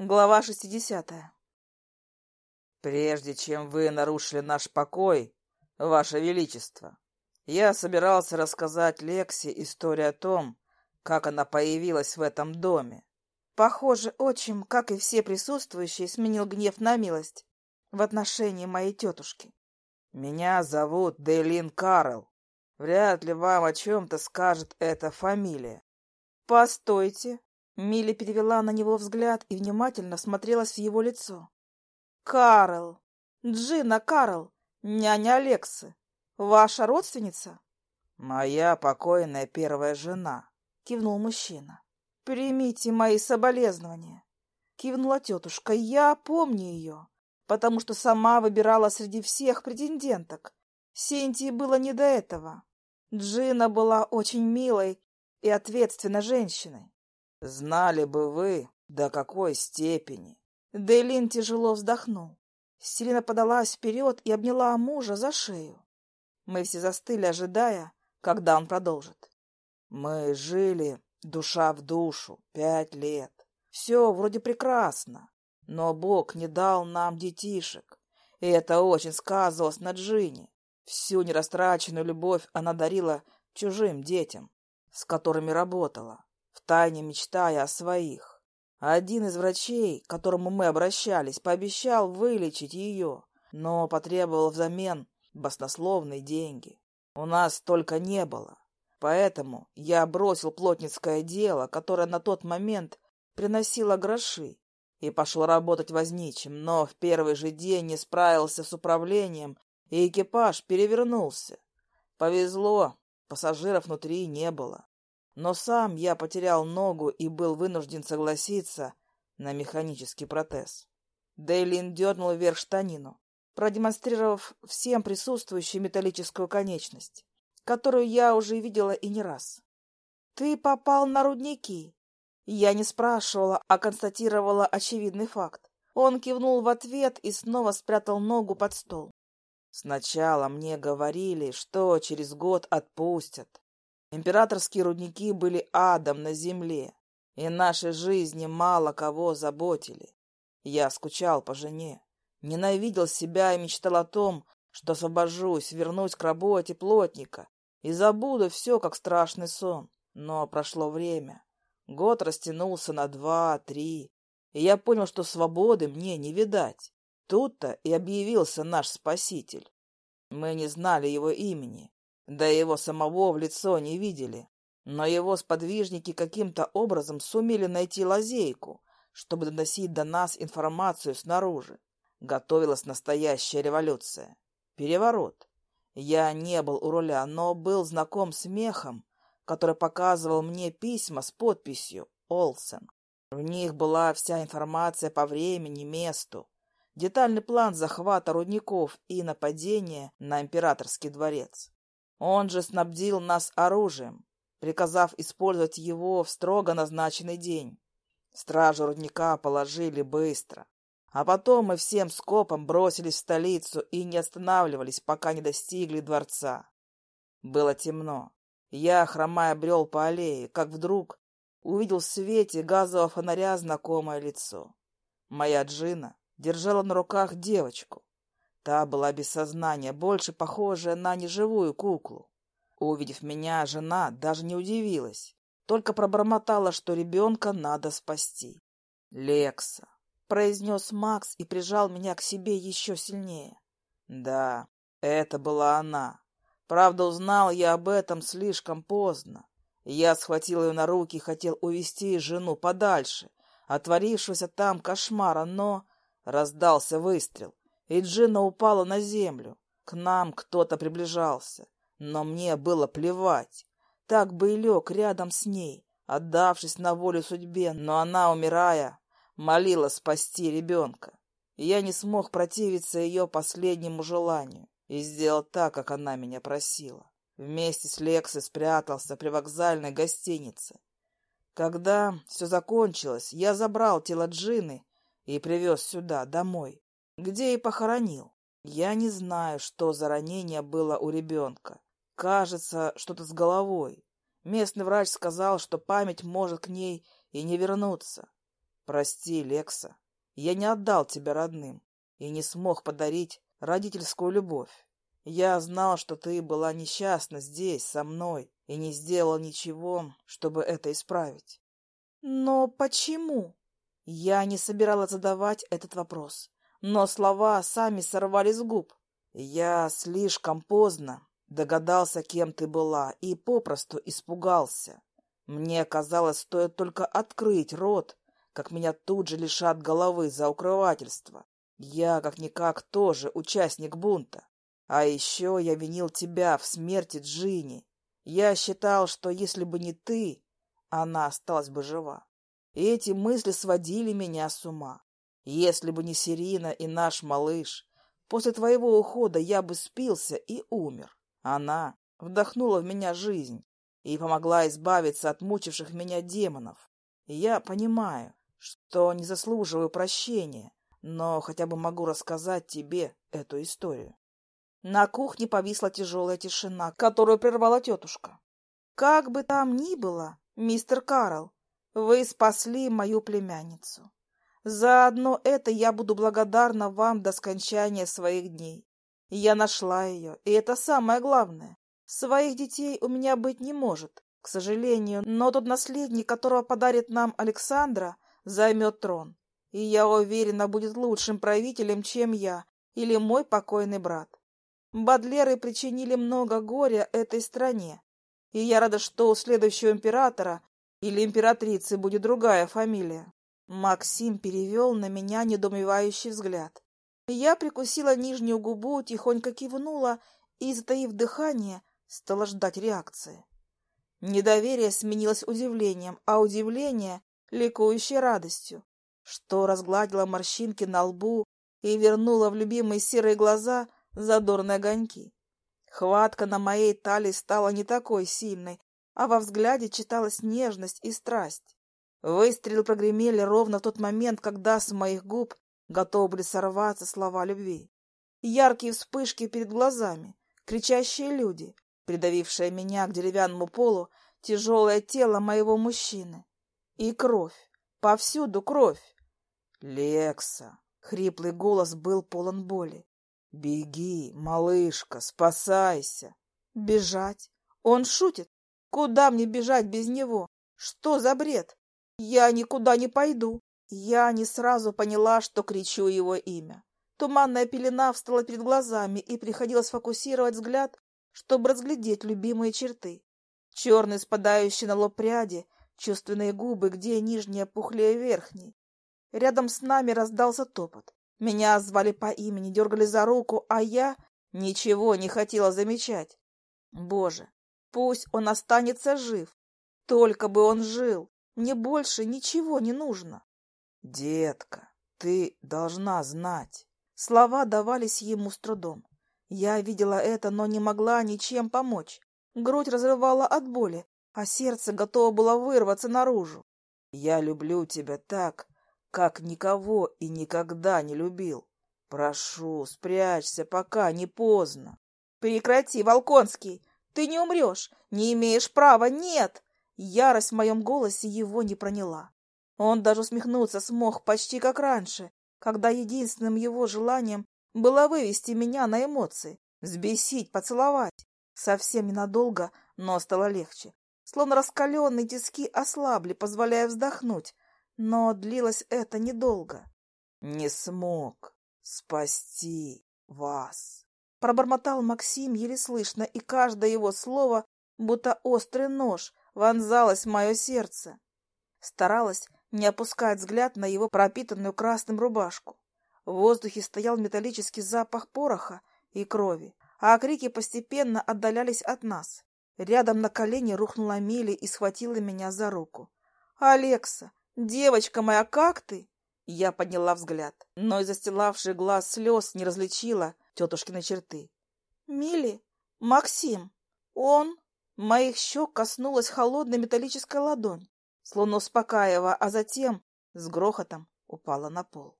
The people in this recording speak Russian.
Глава 60. Прежде чем вы нарушили наш покой, ваше величество, я собирался рассказать Лексе историю о том, как она появилась в этом доме. Похоже, отчим, как и все присутствующие, сменил гнев на милость в отношении моей тетушки. Меня зовут Дейлин Карл. Вряд ли вам о чем-то скажет эта фамилия. Постойте, Милли перевела на него взгляд и внимательно смотрелась в его лицо. «Карл! Джина Карл! Няня Алексы! Ваша родственница?» «Моя покойная первая жена», — кивнул мужчина. «Примите мои соболезнования», — кивнула тетушка. «Я помню ее, потому что сама выбирала среди всех претенденток. Синтии было не до этого. Джина была очень милой и ответственной женщиной. Знали бы вы, до какой степени. Дейлин тяжело вздохнул. Селина подалась вперед и обняла мужа за шею. Мы все застыли, ожидая, когда он продолжит. Мы жили душа в душу пять лет. Все вроде прекрасно, но Бог не дал нам детишек, и это очень сказывалось на Джине. Всю нерастраченную любовь она дарила чужим детям, с которыми работала втайне мечтая о своих. Один из врачей, к которому мы обращались, пообещал вылечить ее, но потребовал взамен баснословные деньги. У нас столько не было. Поэтому я бросил плотницкое дело, которое на тот момент приносило гроши, и пошел работать возничим, но в первый же день не справился с управлением, и экипаж перевернулся. Повезло, пассажиров внутри не было. Но сам я потерял ногу и был вынужден согласиться на механический протез. Дейлин дернул вверх штанину, продемонстрировав всем присутствующим металлическую конечность, которую я уже видела и не раз. «Ты попал на рудники!» Я не спрашивала, а констатировала очевидный факт. Он кивнул в ответ и снова спрятал ногу под стол. Сначала мне говорили, что через год отпустят, Императорские рудники были адом на земле, и наши жизни мало кого заботили. Я скучал по жене, ненавидел себя и мечтал о том, что освобожусь, вернусь к работе плотника и забуду все, как страшный сон. Но прошло время. Год растянулся на два, три, и я понял, что свободы мне не видать. Тут-то и объявился наш спаситель. Мы не знали его имени, да его самого в лицо не видели. Но его сподвижники каким-то образом сумели найти лазейку, чтобы доносить до нас информацию снаружи. Готовилась настоящая революция. Переворот. Я не был у руля, но был знаком с мехом, который показывал мне письма с подписью «Олсен». В них была вся информация по времени, месту, детальный план захвата рудников и нападения на императорский дворец. Он же снабдил нас оружием, приказав использовать его в строго назначенный день. Стражу рудника положили быстро. А потом мы всем скопом бросились в столицу и не останавливались, пока не достигли дворца. Было темно. Я, хромая, брел по аллее, как вдруг увидел в свете газового фонаря знакомое лицо. Моя Джина держала на руках девочку. Та была без сознания, больше похожая на неживую куклу. Увидев меня, жена даже не удивилась, только пробормотала, что ребенка надо спасти. «Лекса», — произнес Макс и прижал меня к себе еще сильнее. «Да, это была она. Правда, узнал я об этом слишком поздно. Я схватил ее на руки и хотел увести жену подальше, отворившегося там кошмара, но раздался выстрел и Джина упала на землю. К нам кто-то приближался, но мне было плевать. Так бы и лег рядом с ней, отдавшись на волю судьбе, но она, умирая, молила спасти ребенка. Я не смог противиться ее последнему желанию и сделал так, как она меня просила. Вместе с Лексой спрятался при вокзальной гостинице. Когда все закончилось, я забрал тело Джины и привез сюда, домой где и похоронил. Я не знаю, что за ранение было у ребенка. Кажется, что-то с головой. Местный врач сказал, что память может к ней и не вернуться. Прости, Лекса, я не отдал тебя родным и не смог подарить родительскую любовь. Я знал, что ты была несчастна здесь, со мной, и не сделал ничего, чтобы это исправить. Но почему? Я не собиралась задавать этот вопрос, но слова сами сорвались с губ. Я слишком поздно догадался, кем ты была, и попросту испугался. Мне казалось, стоит только открыть рот, как меня тут же лишат головы за укрывательство. Я, как-никак, тоже участник бунта. А еще я винил тебя в смерти Джинни. Я считал, что если бы не ты, она осталась бы жива. И эти мысли сводили меня с ума. Если бы не Сирина и наш малыш, после твоего ухода я бы спился и умер. Она вдохнула в меня жизнь и помогла избавиться от мучивших меня демонов. Я понимаю, что не заслуживаю прощения, но хотя бы могу рассказать тебе эту историю. На кухне повисла тяжелая тишина, которую прервала тетушка. «Как бы там ни было, мистер Карл, вы спасли мою племянницу. За одно это я буду благодарна вам до скончания своих дней. Я нашла ее, и это самое главное. Своих детей у меня быть не может, к сожалению, но тот наследник, которого подарит нам Александра, займет трон. И я уверена, будет лучшим правителем, чем я или мой покойный брат. Бадлеры причинили много горя этой стране, и я рада, что у следующего императора или императрицы будет другая фамилия. Максим перевел на меня недоумевающий взгляд. Я прикусила нижнюю губу, тихонько кивнула и, затаив дыхание, стала ждать реакции. Недоверие сменилось удивлением, а удивление — ликующей радостью, что разгладило морщинки на лбу и вернуло в любимые серые глаза задорные огоньки. Хватка на моей талии стала не такой сильной, а во взгляде читалась нежность и страсть. Выстрелы прогремели ровно в тот момент, когда с моих губ готовы были сорваться слова любви. Яркие вспышки перед глазами, кричащие люди, придавившие меня к деревянному полу, тяжелое тело моего мужчины. И кровь, повсюду кровь. «Лекса!» — хриплый голос был полон боли. «Беги, малышка, спасайся!» «Бежать? Он шутит? Куда мне бежать без него? Что за бред? Я никуда не пойду!» Я не сразу поняла, что кричу его имя. Туманная пелена встала перед глазами, и приходилось фокусировать взгляд, чтобы разглядеть любимые черты. Черные спадающие на лоб пряди, чувственные губы, где нижняя пухлее верхней. Рядом с нами раздался топот. Меня звали по имени, дергали за руку, а я ничего не хотела замечать. Боже, пусть он останется жив. Только бы он жил. Мне больше ничего не нужно. «Детка, ты должна знать». Слова давались ему с трудом. Я видела это, но не могла ничем помочь. Грудь разрывала от боли, а сердце готово было вырваться наружу. «Я люблю тебя так, как никого и никогда не любил. Прошу, спрячься, пока не поздно». «Прекрати, Волконский! Ты не умрешь! Не имеешь права! Нет!» Ярость в моем голосе его не проняла. Он даже усмехнуться смог почти как раньше, когда единственным его желанием было вывести меня на эмоции, взбесить, поцеловать. Совсем ненадолго, но стало легче. Словно раскаленные тиски ослабли, позволяя вздохнуть. Но длилось это недолго. «Не смог спасти вас», — пробормотал Максим еле слышно, и каждое его слово, будто острый нож, вонзалось в мое сердце. Старалась не опускать взгляд на его пропитанную красным рубашку. В воздухе стоял металлический запах пороха и крови, а крики постепенно отдалялись от нас. Рядом на колени рухнула Мили и схватила меня за руку. «Алекса, девочка моя, как ты?» Я подняла взгляд, но из застилавших глаз слез не различила тетушкины черты. «Мили? Максим? Он?» Моих щек коснулась холодная металлическая ладонь словно успокаивая, а затем с грохотом упала на пол.